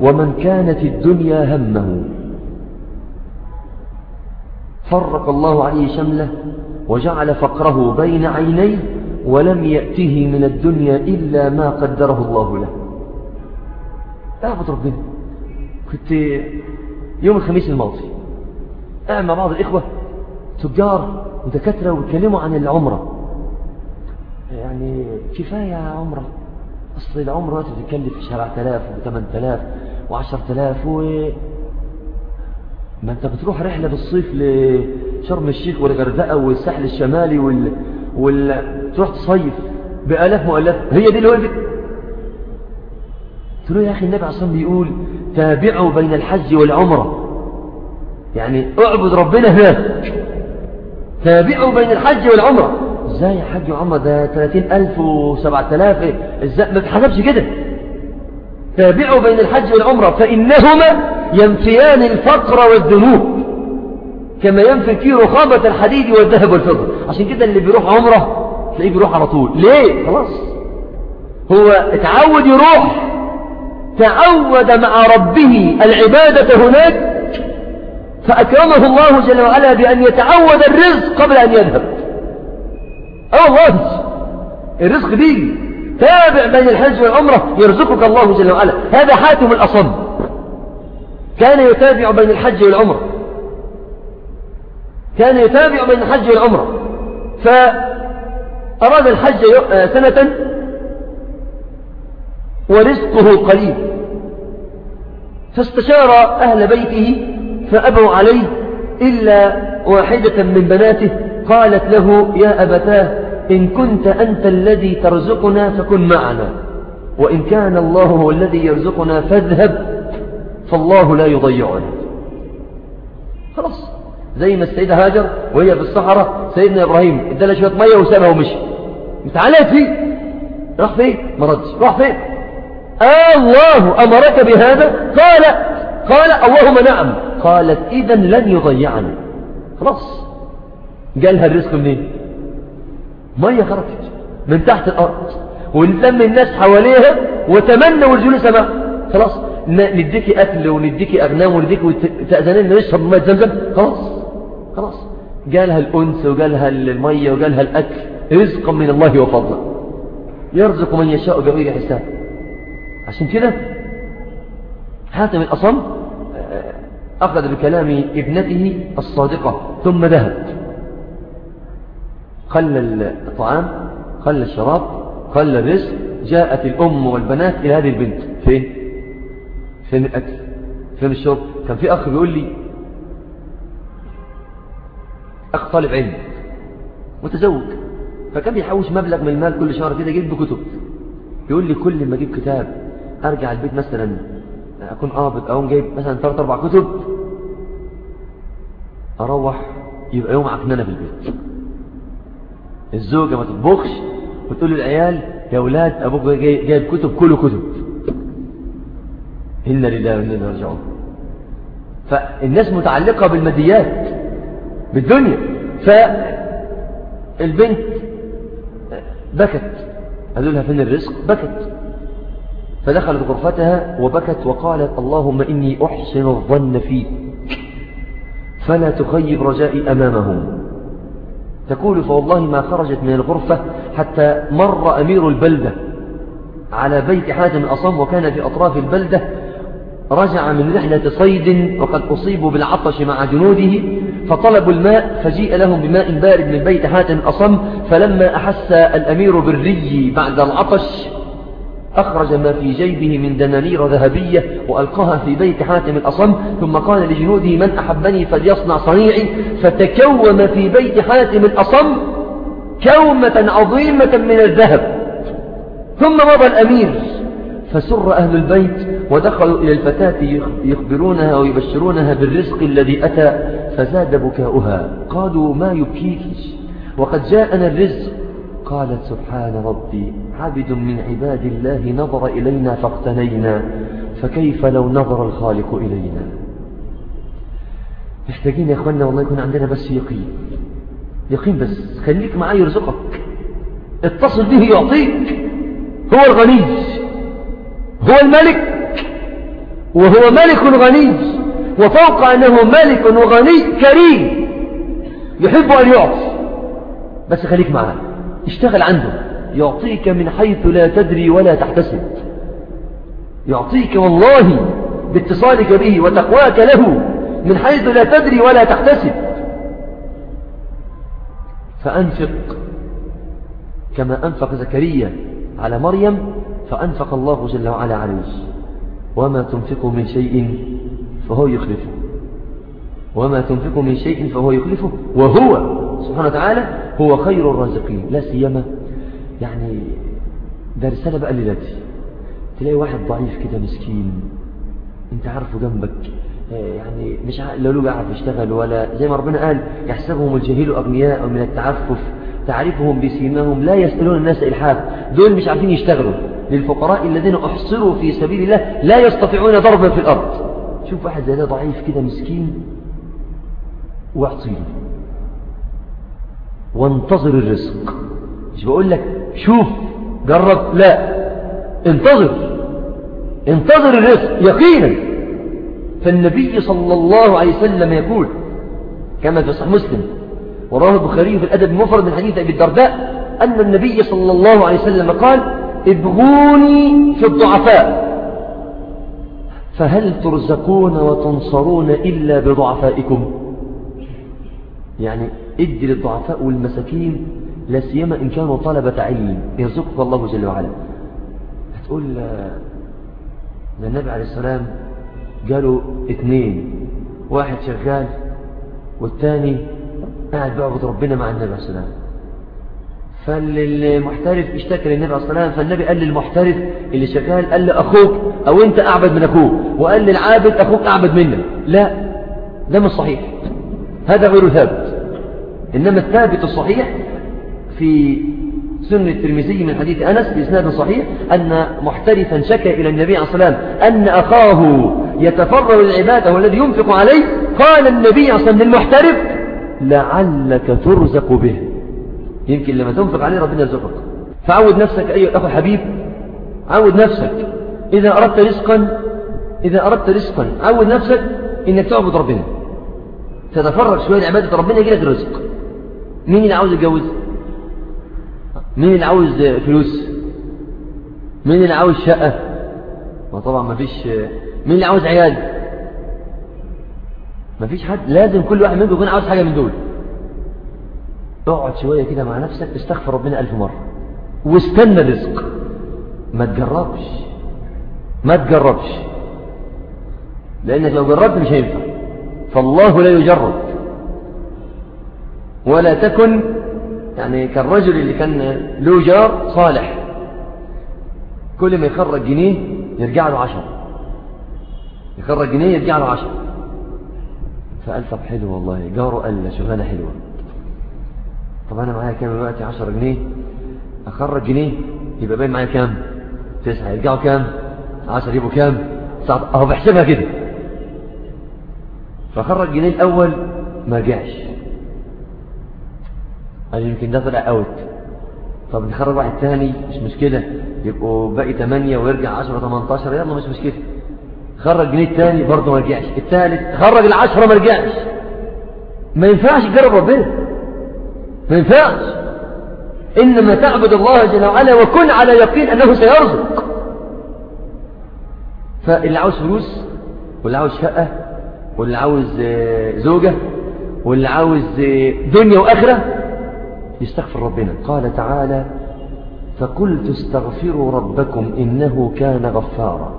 ومن كانت الدنيا همه. فرق الله عليه شمله وجعل فقره بين عينيه ولم يأته من الدنيا إلا ما قدره الله له. أعبد ربنا. كنت يوم الخميس الماضي قاعد مع بعض الإخوة تجار ودكاترة ويتكلموا عن العمرة. يعني كفاية عمرة. أصل العمرة تتكلف 7000 و 8000 و 10000 و ما أنت بتروح رحلة بالصيف لشرم الشيخ والغردقة والساحل الشمالي وال... وال... تروح تصيف بآلاف مؤلاف هي دي الوقت له يا أخي النبي عصام بيقول تابعوا بين الحج والعمرة. يعني اعبد ربنا هناك. تابعوا بين الحج والعمرة. إزاي يا حج وعمرة ده 30000 و 7000 إزاي؟ ما تحسبش كده. تابعوا بين الحج والعمرة فإنهما ينفيان الفقر والذنوب كما ينفي الكيلو خامة الحديد والذهب والفضة. عشان كده اللي بيروح عمرة تلاقيه بيروح على طول. ليه؟ خلاص. هو اتعود يروح تعود مع ربه العبادة هناك فأكرمه الله جل وعلا بأن يتعود الرزق قبل أن يذهب. أو الله الرزق بيجي تابع بين الحج والعمرة يرزقك الله جل وعلا. هذا حاتم الأصم. كان يتابع بين الحج والعمرة. كان يتابع بين الحج والعمرة. فأراد الحج سنة ورزقه قليل. فاستشار أهل بيته فأبوا عليه إلا واحدة من بناته قالت له يا أبتاه إن كنت أنت الذي ترزقنا فكن معنا وإن كان الله هو الذي يرزقنا فاذهب فالله لا يضيعنا. خلاص زي ما السيدة هاجر وهي في الصحراء سيدنا إبراهيم اداله شوية مية وسابها ومشي. متعالات فيه راح فين؟ ما ردش. راح فين؟ آه الله أمرك بهذا؟ قال قال اللهم نعم. قالت إذا لن يضيعني خلاص. جالها الرزق منين؟ مية خرجت من تحت الأرض. ونلم الناس حواليها وتمنوا الجلوس معها خلاص نديكي أكل ونديكي أغنام ونديكي تأذنين نشرب مية زمزم؟ خلاص خلاص. جالها الأنس وجالها المية وجالها الأكل رزقا من الله وفضلا. يرزق من يشاء بغير حساب. عشان كده حاتم الأصم آه، أخذ بكلام ابنته الصادقة ثم ذهب. خلى الطعام خلى الشراب خلى الرزق جاءت الأم والبنات إلى هذه البنت. فين؟ فين الأكل؟ فين الشرب؟ كان في أخ بيقول لي أخ طالب علم متزوج. فكان بيحوش مبلغ من المال كل شهر كده يجيب بكتب. يقول لي كل ما أجيب كتاب أرجع البيت مثلا أكون قابض أقوم جايب مثلا ثلاث أربع كتب أروح يبقى يوم عكننه في البيت. الزوجة ما تطبخش وتقول للعيال يا أولاد أبوك جايب كتب كله كتب. إنا لله وإنا إليه راجعون. فالناس متعلقة بالماديات بالدنيا. فالبنت بكت. قالوا لها فين الرزق بكت. فدخلت غرفتها وبكت وقالت اللهم إني أحسن الظن فيك. فلا تخيب رجائي أمامهم. تقول فوالله ما خرجت من الغرفة حتى مر أمير البلدة على بيت حاتم أصم وكان في أطراف البلدة رجع من رحلة صيد وقد أصيبوا بالعطش مع جنوده فطلبوا الماء فجيء لهم بماء بارد من بيت حاتم أصم فلما أحس الأمير بالري بعد العطش أخرج ما في جيبه من دنانير ذهبية وألقاها في بيت حاتم الأصم ثم قال لجنوده من أحبني فليصنع صنيعي فتكوم في بيت حاتم الأصم كومة عظيمة من الذهب. ثم مضى الأمير فسر أهل البيت ودخلوا إلى الفتاة يخبرونها ويبشرونها بالرزق الذي أتى فزاد بكاؤها. قالوا ما يبكيك؟ وقد جاءنا الرزق. قالت سبحان ربي. عبد من عباد الله نظر إلينا فاقتنينا فكيف لو نظر الخالق إلينا؟ محتاجين يا أخوانا والله يكون عندنا بس يقين. يقين بس. خليك معاه يرزقك اتصل به يعطيك. هو الغني. هو الملك. وهو ملك غني. وفوق أنه ملك وغني كريم. يحب أن يعطي. بس خليك معاه اشتغل عنده. يعطيك من حيث لا تدري ولا تحتسب. يعطيك والله باتصالك به وتقواك له من حيث لا تدري ولا تحتسب. فأنفق كما أنفق زكريا على مريم فأنفق الله جل وعلا عليه وما تنفقوا من شيء فهو يخلفه. وما تنفقوا من شيء فهو يخلفه. وهو سبحانه وتعالى هو خير الرازقين لا سيما يعني ده رسالة بقى لذاتي. تلاقي واحد ضعيف كده مسكين انت عارفه جنبك يعني مش لا له يعرف يشتغل ولا زي ما ربنا قال يحسبهم الجهيل أغنياء من التعفف تعرفهم بسيماهم لا يسألون الناس إلحاف دول مش عارفين يشتغلوا. للفقراء الذين أحصروا في سبيل الله لا يستطيعون ضربا في الأرض. شوف واحد زي ده ضعيف كده مسكين واعطيه وانتظر الرزق. مش بقول لك شوف جرب لا. انتظر. انتظر الرزق يقينا. فالنبي صلى الله عليه وسلم يقول كما في صحيح مسلم وراه البخاري في الأدب المفرد من حديث أبي الدرداء أن النبي صلى الله عليه وسلم قال ابغوني في الضعفاء. فهل ترزقون وتنصرون إلا بضعفائكم؟ يعني ادي للضعفاء والمساكين لا سيما إن كانوا طلبة علم. يرزقك الله جل وعلا. هتقول النبي عليه السلام قالوا اثنين واحد شغال والثاني قاعد بيعبد ربنا مع النبي عليه السلام. فالمحترف اشتكى للنبي عليه والسلام فالنبي قال للمحترف اللي شغال قال لأخوك أو أنت أعبد من أخوك. وقال للعابد أخوك أعبد منك. لا ده مش صحيح. هذا غير ثابت. إنما الثابت الصحيح في سنة الترمذي من حديث أنس بإسناد صحيح أن محترفا شكى إلى النبي عليه الصلاة والسلام أن أخاه يتفرغ للعبادة والذي ينفق عليه قال النبي أصلا للمحترف لعلك ترزق به. يمكن لما تنفق عليه ربنا يرزقك. فعود نفسك أيها الأخ الحبيب عود نفسك. إذا أردت رزقا إذا أردت رزقا عود نفسك إنك تعبد ربنا. تتفرغ شوية لعبادة ربنا يجي لك الرزق مين اللي عاوز يتجوز مين اللي عاوز فلوس؟ مين اللي عاوز شقة؟ وطبعا ما فيش مين اللي عاوز عيال؟ ما فيش حد لازم كل واحد منكم يكون عاوز حاجة من دول. اقعد شوية كده مع نفسك استغفر ربنا ألف مرة. واستنى الرزق. ما تجربش. ما تجربش. لأنك لو جربت مش هينفع. فالله لا يجرب. ولا تكن يعني كالرجل اللي كان له جار صالح. كل ما يخرج جنيه يرجع له عشر. يخرج جنيه يرجع له عشر. فقال طب حلو والله. جاره قال شغلانة حلوة. طب أنا معايا كام دلوقتي عشر جنيه. أخرج جنيه يبقى باين معايا كام تسعة. يرجعوا كام عشر. يبقوا كام ساعة أهو بحسبها كده. فخرج جنيه الأول ما رجعش. قال يمكن ده طلع اوت طب نخرج واحد تاني مش مشكلة. يبقوا باقي 8 ويرجع 10 18 يلا مش مشكلة. خرج جنيه التاني برضه ما رجعش. الثالث خرج العشرة ما رجعش. ما ينفعش تجرب ربنا. ما ينفعش. إنما تعبد الله جل وعلا وكن على يقين أنه سيرزق. فاللي عاوز فلوس واللي عاوز شقة واللي عاوز زوجة واللي عاوز دنيا وآخرة يستغفر ربنا. قال تعالى فقلت استغفروا ربكم إنه كان غفارا.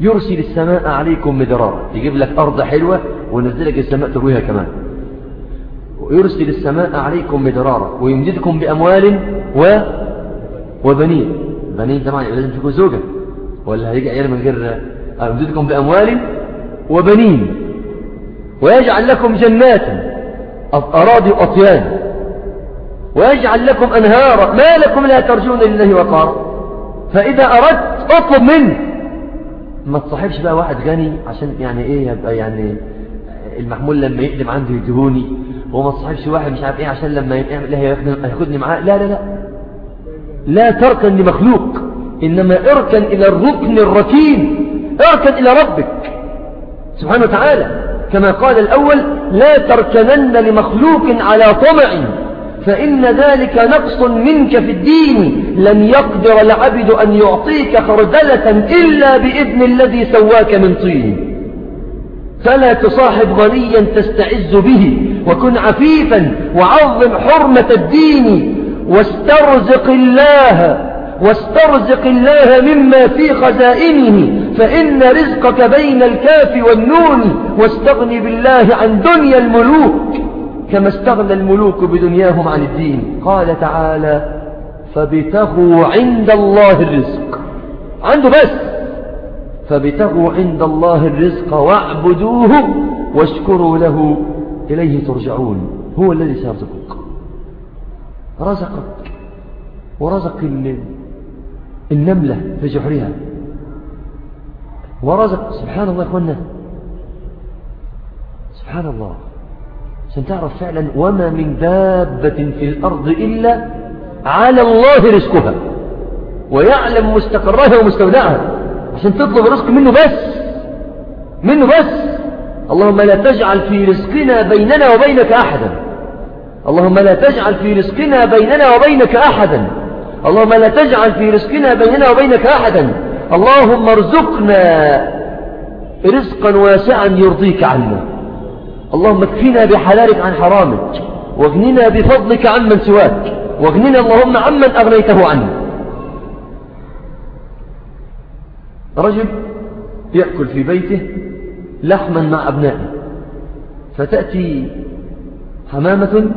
يرسل السماء عليكم مدرارا. يجيب لك أرض حلوة ونزلك السماء ترويها كمان. ويرسل السماء عليكم مدرارا ويمددكم بأموال و... وبنين. بنين طبعا لازم تكون زوجة. ولا هيجي عيال من غير يمددكم بأموال وبنين. ويجعل لكم جنات أراضي أطيان ويجعل لكم أنهارا ما لكم لا ترجون لله وقارا. فإذا أردت أطلب منه. ما تصاحبش بقى واحد غني عشان يعني إيه يبقى يعني المحمول لما يقدم عنده يدهوني. وما تصاحبش واحد مش عارف إيه عشان لما له هياخدني معاه. لا لا لا. لا تركن لمخلوق. إنما اركن إلى الركن الركين. اركن إلى ربك. سبحانه وتعالى كما قال الأول لا تركنن لمخلوق على طمع. فإن ذلك نقص منك في الدين. لن يقدر العبد أن يعطيك خردلة إلا بإذن الذي سواك من طين. فلا تصاحب غنيا تستعز به وكن عفيفا وعظم حرمة الدين. واسترزق الله واسترزق الله مما في خزائنه فإن رزقك بين الكاف والنون واستغن بالله عن دنيا الملوك. كما استغنى الملوك بدنياهم عن الدين. قال تعالى فابتغوا عند الله الرزق. عنده بس. فابتغوا عند الله الرزق واعبدوه واشكروا له. إليه ترجعون. هو الذي سيرزقك. رزقك. ورزق النملة في جحرها. ورزق. سبحان الله يا سبحان الله. عشان تعرف فعلا وما من دابة في الأرض إلا على الله رزقها ويعلم مستقرها ومستودعها عشان تطلب رزق منه بس منه بس. اللهم لا تجعل في رزقنا بيننا وبينك أحدا. اللهم لا تجعل في رزقنا بيننا وبينك أحدا. اللهم لا تجعل في رزقنا بيننا وبينك أحدا. اللهم ارزقنا رزقا واسعا يرضيك عنا اللهم اكفنا بحلالك عن حرامك واغننا بفضلك عمن سواك واغننا اللهم عمن أغنيته عنه رجل يأكل في بيته لحما مع أبنائه فتأتي حمامة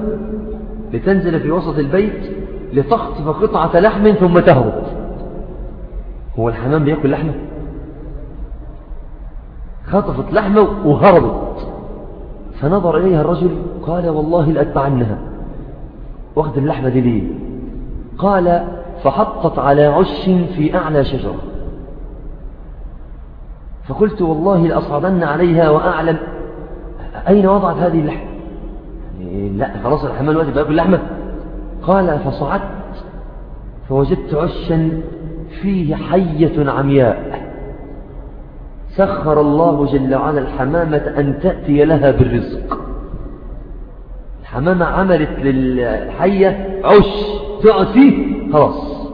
لتنزل في وسط البيت لتخطف قطعة لحم ثم تهرب. هو الحمام بيأكل لحمه؟ خطفت لحمه وهربت. فنظر إليها الرجل قال والله لأتبعنها. واخد اللحمة دي ليه قال فحطت على عش في أعلى شجرة. فقلت والله لأصعدن عليها وأعلم. أين وضعت هذه اللحمة لا خلاص الحمام الوقت بأكل لحمة قال فصعدت. فوجدت عشا فيه حية عمياء. سخر الله جل وعلا الحمامة أن تأتي لها بالرزق. الحمامة عملت للحية عش فيه خلاص.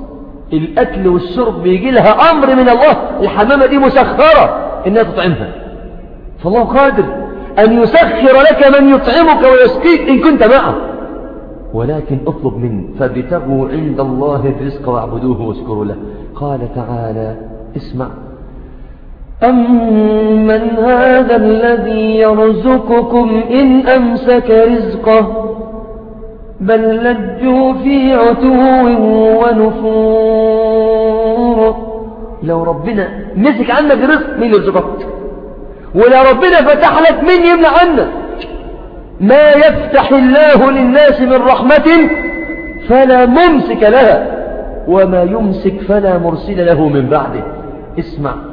الأكل والشرب بيجي لها أمر من الله الحمامة دي مسخرة إنها تطعمها. فالله قادر أن يسخر لك من يطعمك ويسقيك إن كنت معه. ولكن اطلب منه فابتغوا عند الله الرزق واعبدوه واشكروا له. قال تعالى اسمع أمن هذا الذي يرزقكم إن أمسك رزقه بل لجوا في عتو ونفور لو ربنا مسك عنك رزق مين يرزقك؟ ولو ربنا فتح لك مين يمنع عنك ما يفتح الله للناس من رحمة فلا ممسك لها وما يمسك فلا مرسل له من بعده. اسمع.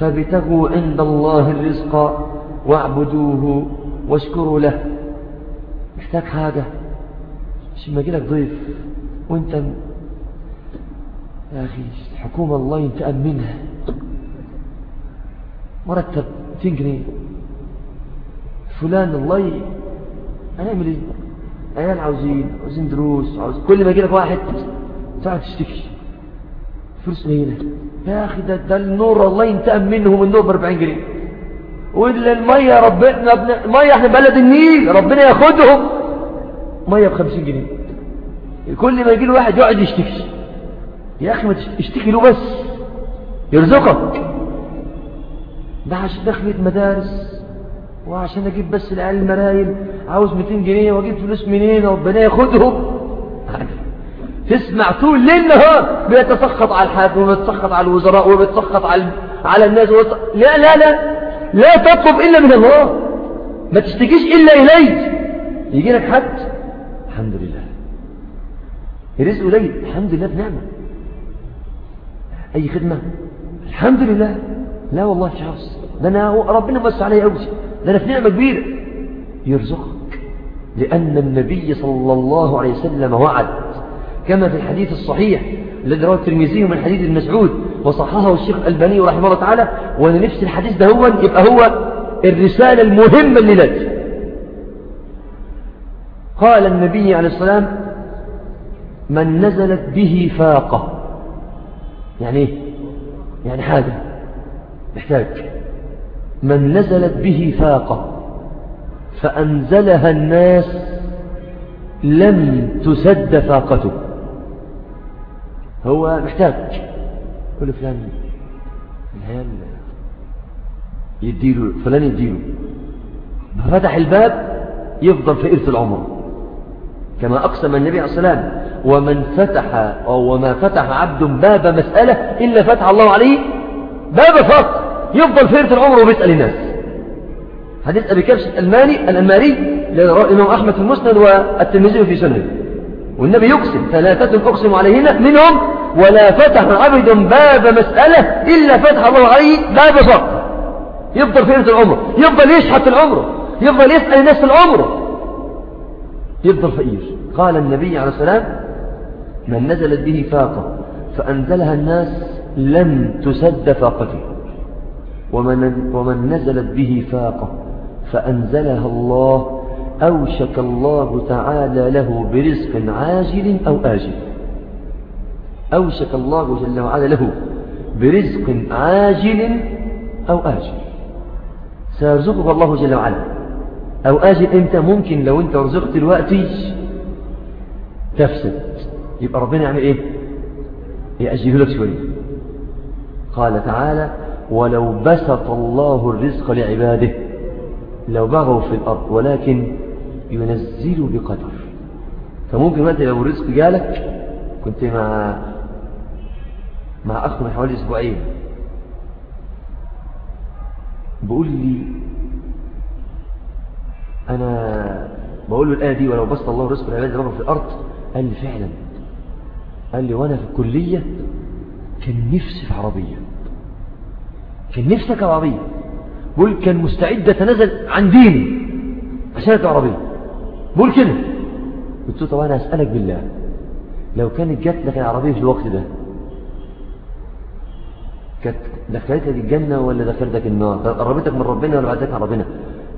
فابتغوا عند الله الرزق واعبدوه واشكروا له. محتاج حاجة؟ مش ما لك ضيف. وانت يا أخي الحكومة الله ينتقم منها. مرتب 200 جنيه. فلان الله. هنعمل إيه؟ عيال عاوزين عاوزين دروس عاوزين كل ما يجي لك واحد تقعد تشتكي. فلوس قليله يا أخي ده, ده النور الله ينتقم منهم النور ب 40 جنيه. ولا المية ربنا المية إحنا بلد النيل ربنا ياخدهم. ميه ب 50 جنيه. كل ما يجي له واحد يقعد يشتكي. يا أخي ما تشتكي له بس. يرزقك. ده عشان دخلت مدارس. وعشان أجيب بس العيال المرايل. عاوز 200 جنيه وأجيب فلوس منين؟ ربنا ياخدهم. تسمع طول ليل نهار بيتسخط على الحاكم وبيتسخط على الوزراء وبيتسخط على على الناس وبيت... لا لا لا. لا تطلب إلا من الله. ما تشتكيش إلا اليه يجي لك حد الحمد لله. الرزق قليل الحمد لله بنعمة. أي خدمة؟ الحمد لله. لا والله مش عاوز ده أنا ربنا بس عليا قوي ده أنا في نعمة كبيرة. يرزقك. لأن النبي صلى الله عليه وسلم وعد. كما في الحديث الصحيح الذي رواه الترمذي من حديث المسعود وصححه الشيخ الألباني رحمه الله تعالى وأن نفس الحديث ده هو يبقى هو الرسالة المهمة للناس. قال النبي عليه السلام من نزلت به فاقة. يعني إيه؟ يعني حاجة محتاج. من نزلت به فاقة. فأنزلها الناس لم تسد فاقته. هو محتاج. كل فلان العيال يديله فلان يديله. ففتح الباب يفضل في إرث العمر. كما أقسم النبي عليه السلام ومن فتح أو وما فتح عبد باب مسألة إلا فتح الله عليه باب فقط. يفضل في إرث العمر وبيسأل الناس. حديث أبي كبش الألماني الألماني الإمام أحمد في المسند والترمذي في سنه والنبي يقسم ثلاثة أقسم عليهن منهم ولا فتح عبد باب مسألة إلا فتح الله عليه باب فقر يفضل في العمر يفضل يشحت العمر يفضل يسأل الناس العمر. يفضل فقير. قال النبي عليه السلام من نزلت به فاقة فأنزلها الناس لم تسد فاقته ومن, ومن نزلت به فاقة فأنزلها الله أوشك الله تعالى له برزق عاجل أو آجل. أوشك الله جل وعلا له برزق عاجل أو آجل. سيرزقك الله جل وعلا. أو آجل أنت ممكن لو أنت رزقت الوقت تفسد. يبقى ربنا يعمل إيه؟ يأجله لك شوية. قال تعالى ولو بسط الله الرزق لعباده لو بغوا في الأرض ولكن ينزل بقدر. فممكن وقت لو الرزق جالك كنت مع مع أخ من حوالي أسبوعين. بقول لي أنا بقول له الآية دي ولو بسط الله رزق العباد بغوا في الأرض قال لي فعلا. قال لي وأنا في الكلية كان نفسي في عربية. كان نفسي في عربية. بقول كان مستعد أتنازل عن ديني عشان عربية. بقول كده. قلت له طب أنا أسألك بالله لو كانت جات لك العربية في الوقت ده كانت دخلتك الجنة ولا دخلتك النار؟ قربتك من ربنا ولا بعدك عن ربنا؟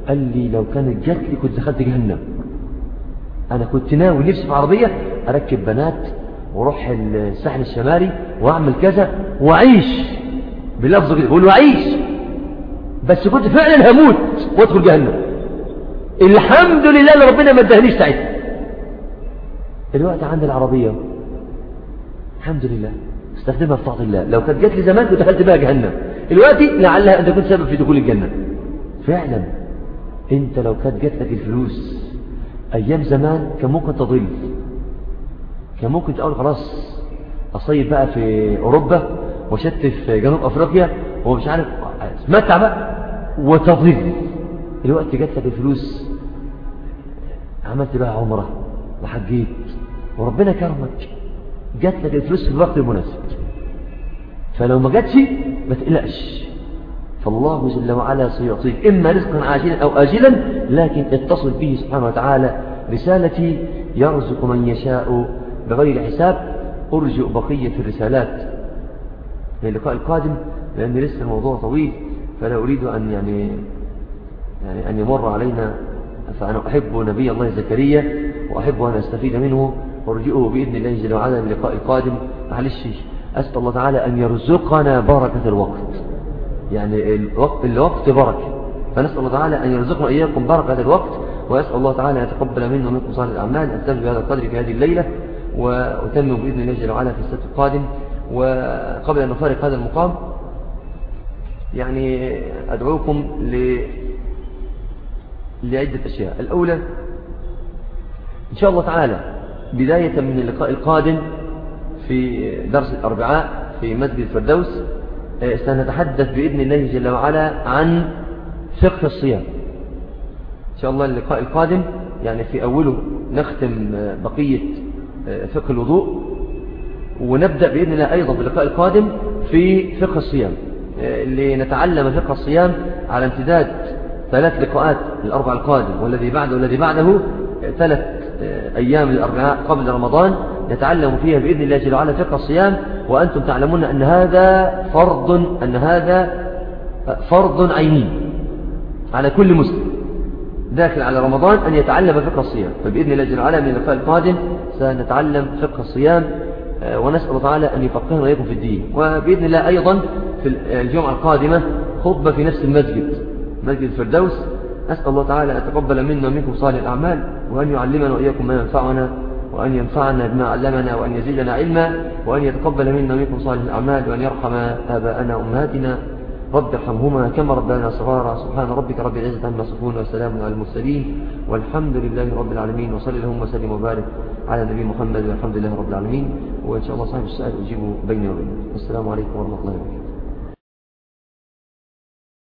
قال لي لو كانت جات لي كنت دخلت جهنم. أنا كنت ناوي نفسي في عربية أركب بنات وأروح الساحل الشمالي وأعمل كذا وأعيش بلفظه كده بقول له أعيش. بس كنت فعلا هموت وأدخل جهنم. الحمد لله اللي ربنا ما ادهنيش ساعتها. الوقت عندي العربية. الحمد لله. استخدمها في طاعة الله. لو كانت جات لي زمان كنت دخلت بها جهنم. دلوقتي لعلها أن تكون سبب في دخول الجنة. فعلا. أنت لو كانت جات لك الفلوس أيام زمان كان ممكن تضل. كان ممكن تقول خلاص أصيب بقى في أوروبا وشت في جنوب أفريقيا ومش عارف متع بقى. وتضل. الوقت جات لك الفلوس عملت بقى عمرة وحجيت وربنا كرمك. جات لك الفلوس في الوقت المناسب. فلو ما جاتش ما تقلقش. فالله جل وعلا سيعطيك إما رزقا عاجلا أو آجلا لكن اتصل به سبحانه وتعالى رسالتي يرزق من يشاء بغير حساب. أرجئ بقية الرسالات للقاء القادم لأن لسه الموضوع طويل فلا أريد أن يعني يعني أن يمر علينا فأنا أحب نبي الله زكريا وأحب أن أستفيد منه وأرجئه بإذن الله جل وعلا للقاء القادم معلش أسأل الله تعالى أن يرزقنا بركة الوقت. يعني الوقت, الوقت بركة. فنسأل الله تعالى أن يرزقنا إياكم بركة الوقت وأسأل الله تعالى أن يتقبل منا ومنكم صالح الأعمال أستجب بهذا القدر في هذه الليلة وأتمم بإذن الله جل وعلا في السبت القادم. وقبل أن نفارق هذا المقام يعني أدعوكم ل... لعدة أشياء. الأولى إن شاء الله تعالى بداية من اللقاء القادم في درس الأربعاء في مسجد الفردوس سنتحدث بإذن الله جل وعلا عن فقه الصيام. إن شاء الله اللقاء القادم يعني في أوله نختم بقية فقه الوضوء ونبدأ بإذن الله أيضا في اللقاء القادم في فقه الصيام. لنتعلم فقه الصيام على امتداد ثلاث لقاءات الأربع القادم والذي بعده والذي بعده ثلاث أيام الأربعاء قبل رمضان نتعلم فيها بإذن الله جل وعلا فقه الصيام وأنتم تعلمون أن هذا فرض أن هذا فرض عيني على كل مسلم داخل على رمضان أن يتعلم فقه الصيام. فبإذن الله جل وعلا من اللقاء القادم سنتعلم فقه الصيام ونسأل الله تعالى أن يفقهنا وإياكم في الدين. وبإذن الله أيضا في الجمعة القادمة خطبة في نفس المسجد. مسجد الفردوس. أسأل الله تعالى أن يتقبل منا ومنكم صالح الأعمال وأن يعلمنا وإياكم ما ينفعنا وأن ينفعنا بما علمنا وأن يزيدنا علما وأن يتقبل منا ومنكم صالح الأعمال وأن يرحم آباءنا وأمهاتنا. رب ارحمهما كما ربنا صغارا. سبحان ربك رب العزة عما يصفون وسلام على المرسلين. والحمد لله رب العالمين. وصلى اللهم وسلم وبارك على نبي محمد والحمد لله رب العالمين. وإن شاء الله صاحب السؤال أجيبه بيني وبينه السلام عليكم ورحمة الله وبركاته.